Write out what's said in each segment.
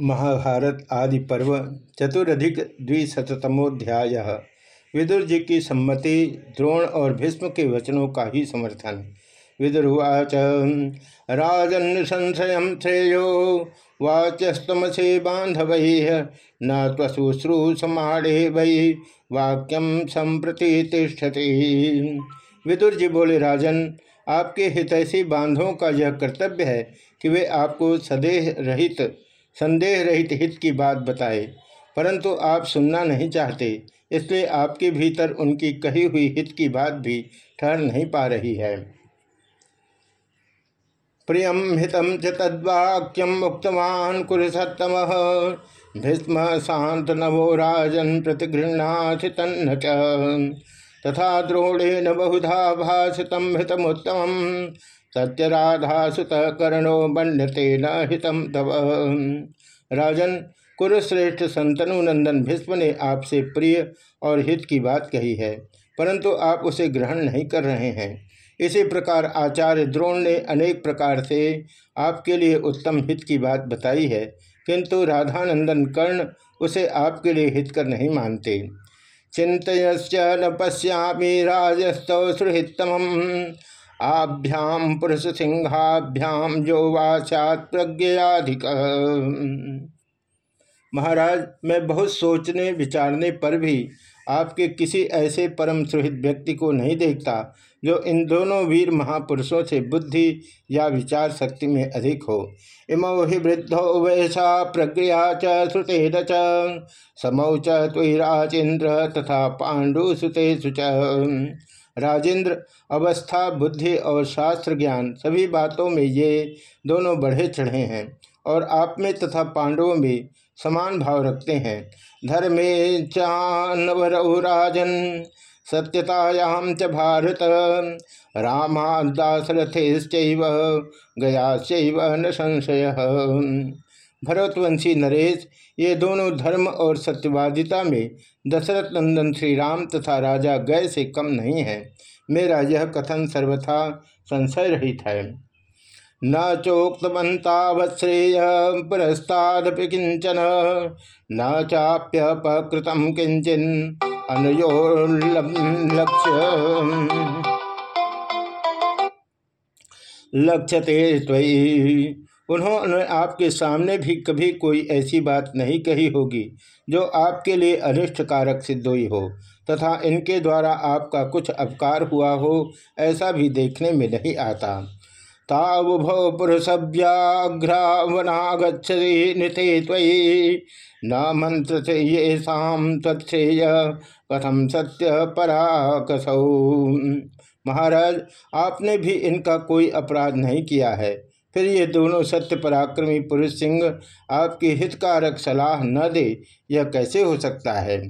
महाभारत आदि पर्व चतुरधिक द्विशतमोध्याय विदुर जी की सम्मति, द्रोण और भीष्म के वचनों का ही समर्थन। विदुर्वाच, राजन संशय श्रेयो, वाच्यस्तमसे बांधव न त्वशुश्रूषमाणे वही वाक्यम संप्रति तिष्ठति। विदुर जी बोले, राजन, आपके हितैषी बांधों का यह कर्तव्य है कि वे आपको सदेह रहित संदेह रहित हित की बात बताए, परंतु आप सुनना नहीं चाहते, इसलिए आपके भीतर उनकी कही हुई हित की बात भी ठहर नहीं पा रही है। प्रियम हितम च तद्वाक्यम मुक्तवान कुरसतम भीष्म शांत नवो राजन प्रतिगृहणाथ तथा द्रोणेन बहुधा भाषितम हितमुत्तम सत्यराधा सुत कर्णो बंडते न हितम तव। राजन, कुरुश्रेष्ठ संतनु नंदन भीष्म ने आपसे प्रिय और हित की बात कही है, परंतु आप उसे ग्रहण नहीं कर रहे हैं। इसी प्रकार आचार्य द्रोण ने अनेक प्रकार से आपके लिए उत्तम हित की बात बताई है, किंतु राधानंदन कर्ण उसे आपके लिए हित कर नहीं मानते। चिंतयश्च न पश्यामी राजस्तव सुहितम आभ्याम पुरुष सिंहाभ्याम जो वाचात प्रज्ञाधिक महाराज, मैं बहुत सोचने, विचारने पर भी आपके किसी ऐसे परम सुहित व्यक्ति को नहीं देखता, जो इन दोनों वीर महापुरुषों से बुद्धि या विचार शक्ति में अधिक हो। इमौ हि वृद्धो वैसा प्रज्ञा च श्रुते च, समौ च राजेन्द्र तथा पांडु सुते सुच राजेंद्र, अवस्था, बुद्धि और शास्त्र ज्ञान, सभी बातों में ये दोनों बढ़े चढ़े हैं और आप में तथा पांडवों में समान भाव रखते हैं। धर्मे चानवर राजन सत्यतायाम च भारत रामादासरथे गया से न संशय। भरतवंशी, नरेश, ये दोनों धर्म और सत्यवादिता में दशरथ, नंदन श्री राम तथा राजा गय से कम नहीं है। मेरा यह कथन सर्वथा संशय रहित है। न चोक्तवंतावश्रेय पुरस्तादपि किंचन न चाप्यपकृत किंचन लक्ष्य लक्ष्यते उन्होंने आपके सामने भी कभी कोई ऐसी बात नहीं कही होगी, जो आपके लिए अनिष्ट कारक सिद्ध हुई हो, तथा इनके द्वारा आपका कुछ अपकार हुआ हो, ऐसा भी देखने में नहीं आता। तावुभौ पुरुषव्याघ्रावनागछति निथे त्वयि, न मंत्र से ये शाम तत्सेय कथम सत्य पराकसौ। महाराज, आपने भी इनका कोई अपराध नहीं किया है। फिर ये दोनों सत्य पराक्रमी पुरुष सिंह आपकी हितकारक सलाह न दे, यह कैसे हो सकता है?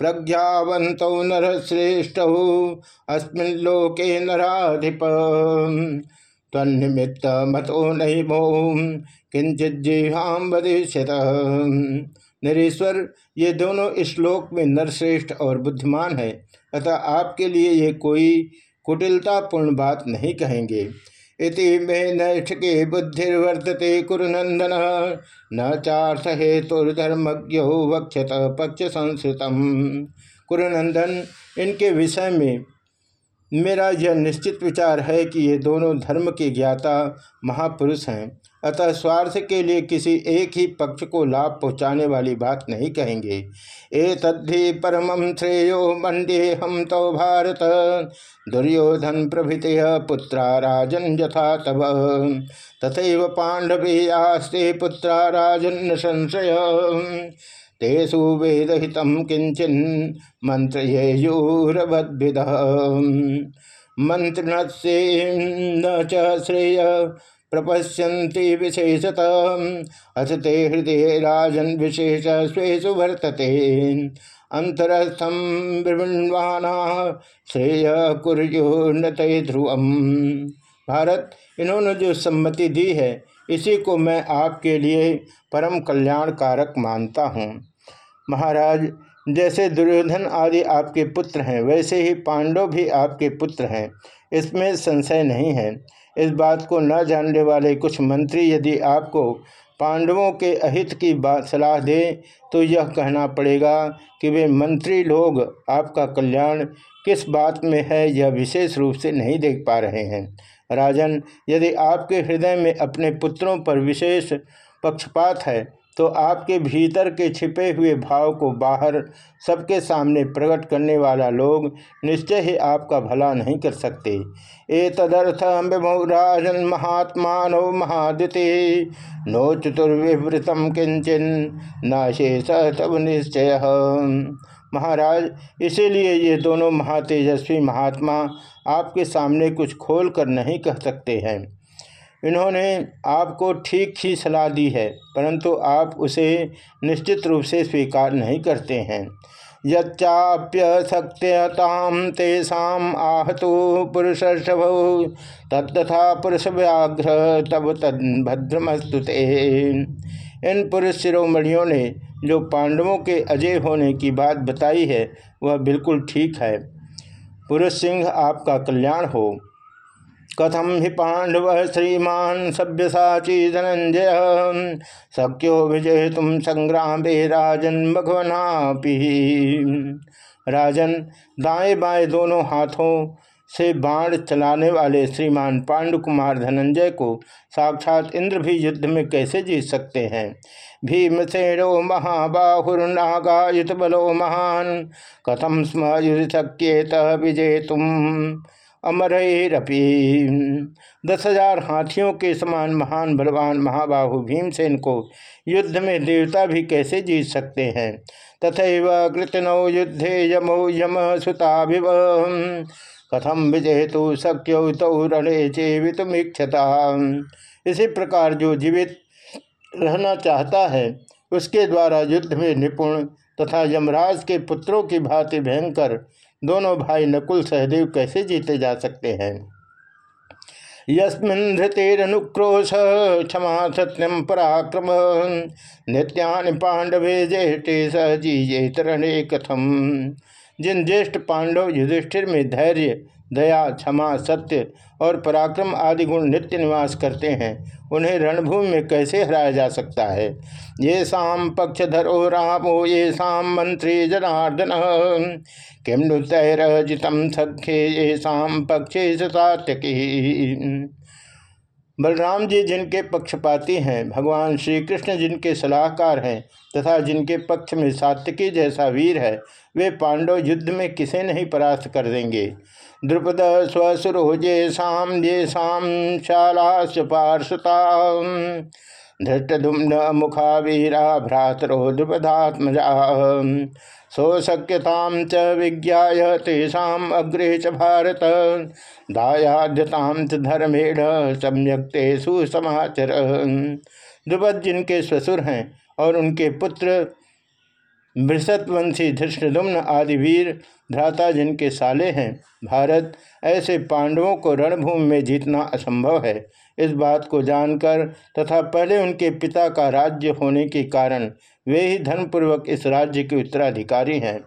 प्रज्ञावंत नर श्रेष्ठ अस्मिनलोके नराधिप। तन्निमित्त मतो नहीं भो किंचित जिहाम नरेश्वर, ये दोनों श्लोक में नरश्रेष्ठ और बुद्धिमान है, अतः आपके लिए ये कोई कुटिलतापूर्ण बात नहीं कहेंगे। इति मे नैष्ठिके बुद्धिर्वर्तते कुरुनंदन न चार्थ हेतुर्धर्मज्ञो वक्षत पक्ष संस्कृतम कुरुनंदन इनके विषय में मेरा यह निश्चित विचार है कि ये दोनों धर्म के ज्ञाता महापुरुष हैं। अतः स्वार्थ के लिए किसी एक ही पक्ष को लाभ पहुँचाने वाली बात नहीं कहेंगे। ए तद्धि परम श्रेयो मंडे हम तो भारत। दुर्योधन प्रभृत पुत्रा राजन यथा तब तथा पांडवे आस्ते पुत्रा राजन संशय तेषु वेदहित किंचन मंत्र यूरवद्भिद मंत्र से न श्रेय प्रपश्यन्ति विशेषत। अथ ते हृदय राजन विशेष स्वेशु वर्तते। अंतरस्थम विवृण्वाना श्रेय कुर्युन्नत ध्रुवम। भारत, इन्होंने जो सम्मति दी है, इसी को मैं आपके लिए परम कल्याण कारक मानता हूँ। महाराज जैसे दुर्योधन आदि आपके पुत्र हैं, वैसे ही पांडव भी आपके पुत्र हैं। इसमें संशय नहीं है। इस बात को न जानने वाले कुछ मंत्री यदि आपको पांडवों के अहित की बात सलाह दे तो यह कहना पड़ेगा कि वे मंत्री लोग, आपका कल्याण किस बात में है यह विशेष रूप से नहीं देख पा रहे हैं। राजन, यदि आपके हृदय में अपने पुत्रों पर विशेष पक्षपात है तो आपके भीतर के छिपे हुए भाव को बाहर सबके सामने प्रकट करने वाला लोग निश्चय ही आपका भला नहीं कर सकते। ए तदर्थ राजन महात्मा नो महादिति, नो चतुर्विवृतम किंचन नाशेष तब निश्चय। महाराज, इसीलिए ये दोनों महातेजस्वी महात्मा आपके सामने कुछ खोल कर नहीं कह सकते हैं। इन्होंने आपको ठीक ही सलाह दी है, परंतु आप उसे निश्चित रूप से स्वीकार नहीं करते हैं। यच्चाप्य सत्यताम तेषाम आहतु पुरुष तत्था पुरुष व्याघ्र तब तद भद्रमस्तुते इन पुरुष शिरोमणियों ने जो पांडवों के अजय होने की बात बताई है, वह बिल्कुल ठीक है। पुरुष सिंह आपका कल्याण हो। कथम हि पांडव श्रीमान सभ्यसाची धनंजय शक्यो विजय तुम संग्राम राजन भगवनापि। राजन, दाएँ बाएँ दोनों हाथों से बाण चलाने वाले श्रीमान पांडु कुमार धनंजय को साक्षात इंद्र भी युद्ध में कैसे जीत सकते हैं? भीमसेनो महाबाहुर्नागायुत बलो महान। कथम स्म युद्ध विजय तुम अमरपी दस हज़ार हाथियों के समान महान बलवान महाबाहु भीमसेन को युद्ध में देवता भी कैसे जीत सकते हैं? तथा कृतनौ युद्धे यमो यम सुताभिव। कथम विजय तो शक्यौ तौ चे चेवितमीक्षता इसी प्रकार जो जीवित रहना चाहता है, उसके द्वारा युद्ध में निपुण तथा यमराज के पुत्रों की भांति भयंकर दोनों भाई नकुल सहदेव कैसे जीते जा सकते हैं? यस्मिन धृतेरनुक्रोश क्षमा सत्यम पराक्रम। नित्यानि पांडवे ज्येष्ठे सहजी ये तरणे कथम। जिन ज्येष्ठ पांडव युधिष्ठिर में धैर्य दया, क्षमा, सत्य और पराक्रम आदि गुण नित्य निवास करते हैं। उन्हें रणभूमि में कैसे हराया जा सकता है? ये शाम पक्षधरो रामो, ये शाम मंत्री जनार्दन। किम नुतरजितम सख्ये, ये शाम पक्षे सात्यकी बलराम जी जिनके पक्षपाती हैं, भगवान श्री कृष्ण जिनके सलाहकार हैं तथा जिनके पक्ष में सात्विकी जैसा वीर है, वे पांडव युद्ध में किसे नहीं परास्त कर देंगे? द्रुपद स्वसुरोजे शाम ये शाम शाला पार्षता धृष्टुम्न मुखा वीरा भ्रातरो द्रुपदात्मजा सोशक्यताम च विज्ञा तेषा अग्रे च भारत। दायाद्यताम च धर्मेण सम्यक ते सुसमाचर द्रुपद जिनके ससुर हैं और उनके पुत्र बृषतवंशी धृष्णुम्न आदि वीर भ्राता जिनके साले हैं, भारत ऐसे पांडवों को रणभूमि में जीतना असंभव है। इस बात को जानकर तथा पहले उनके पिता का राज्य होने के कारण वे ही धर्मपूर्वक इस राज्य के उत्तराधिकारी हैं।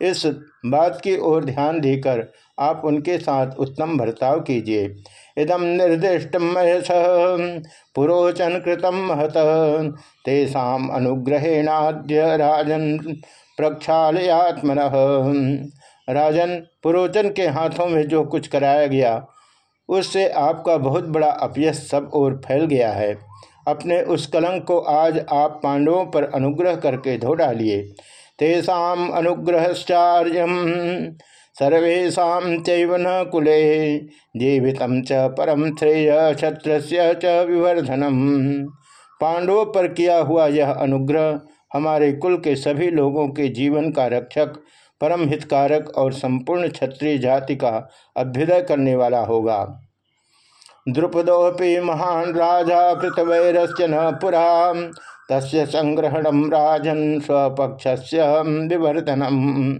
इस बात की ओर ध्यान देकर आप उनके साथ उत्तम बर्ताव कीजिए। इदम निर्दिष्ट महस पुरोचन कृतम महत तेषा अनुग्रहेणाद्य राजन प्रक्षालयात्मन। राजन, पुरोचन के हाथों में जो कुछ कराया गया, उससे आपका बहुत बड़ा अपयश सब ओर फैल गया है। अपने उस कलंक को आज आप पांडवों पर अनुग्रह करके धो डालिए। तेषा अनुग्रहश्चार्य सर्वेशा चैव न कुले, जीवित च परम श्रेय क्षत्र च विवर्धनम। पांडवों पर किया हुआ यह अनुग्रह हमारे कुल के सभी लोगों के जीवन का रक्षक परम हितकारक और संपूर्ण क्षत्रिय जाति का अभ्युदय करने वाला होगा। द्रुपदोपि महान राजा कृतवैरश्च न पुरा। तस्य संग्रहण राजन स्वपक्ष विवर्धनम।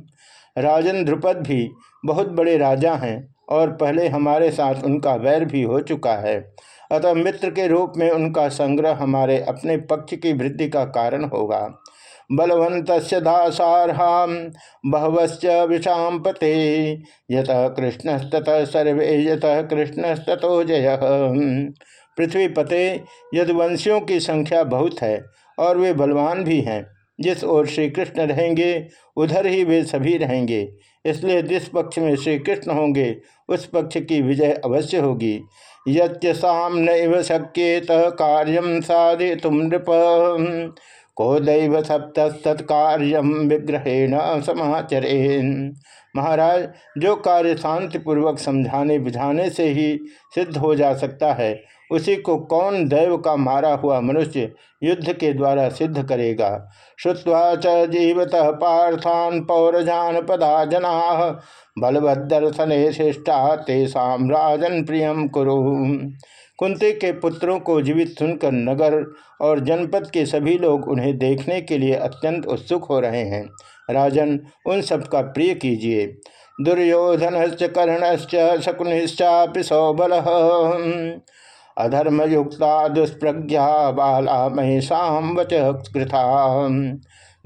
राजन द्रुपद भी बहुत बड़े राजा हैं और पहले हमारे साथ उनका वैर भी हो चुका है। अतः मित्र के रूप में उनका संग्रह हमारे अपने पक्ष की वृद्धि का कारण होगा। बलवंत दासारहा बहवश्च विषाम पते। यत कृष्णस्तत सर्वे, यत कृष्णस्तो जय। पृथ्वी पते यदुवंशियों की संख्या बहुत है और वे बलवान भी हैं। जिस ओर श्री कृष्ण रहेंगे, उधर ही वे सभी रहेंगे। इसलिए जिस पक्ष में श्री कृष्ण होंगे, उस पक्ष की विजय अवश्य होगी। यम नैव शक्येत कार्यम साधे तुम नृप। को दैव सप्तत्कार्यम विग्रहेण समाचरेन। महाराज, जो कार्य शांतिपूर्वक समझाने बुझाने से ही सिद्ध हो जा सकता है, उसी को कौन दैव का मारा हुआ मनुष्य युद्ध के द्वारा सिद्ध करेगा? श्रुवा च जीवत पार्थान पौरजान पदा जना बलभद्दर्शने शिष्टा तेषा राजन प्रियम कुरु। कुंती के पुत्रों को जीवित सुनकर नगर और जनपद के सभी लोग उन्हें देखने के लिए अत्यंत उत्सुक हो रहे हैं। राजन, उन सब का प्रिय कीजिए। दुर्योधन कर्णश्च शकुनिश्चापि सौबल अधर्मयुक्ता, दुष्प्रज्ञा, बाला महिषाम वच कृथा।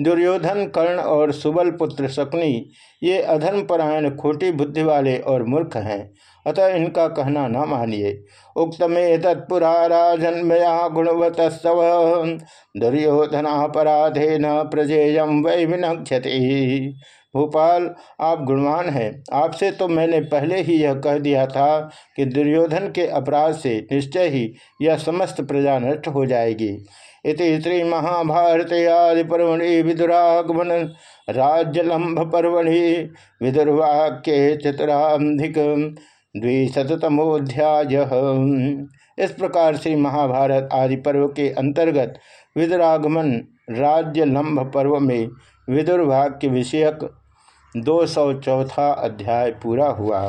दुर्योधन, कर्ण और सुबल पुत्र शकुनी, ये अधर्मपरायण खोटी बुद्धि वाले और मूर्ख हैं। अतः इनका कहना न मानिए। उक्तमे तत्पुरा राजन्मया गुणवत सव दुर्योधनापराधे न प्रजेयम वै विनक्षति भोपाल, आप गुणवान हैं। आपसे तो मैंने पहले ही यह कह दिया था कि दुर्योधन के अपराध से निश्चय ही यह समस्त प्रजा नष्ट हो जाएगी। इति श्री महाभारत आदि पर्वणि विदुरागमन राज्यलंभ पर्वणि विदुर्वाक्य चतुराधिक द्विशतमोध्याय इस प्रकार से महाभारत आदि पर्व के अंतर्गत विदुरागमन राज्य लंभ पर्व में विदुर्भाग के विषयक दो सौ चौथा अध्याय पूरा हुआ।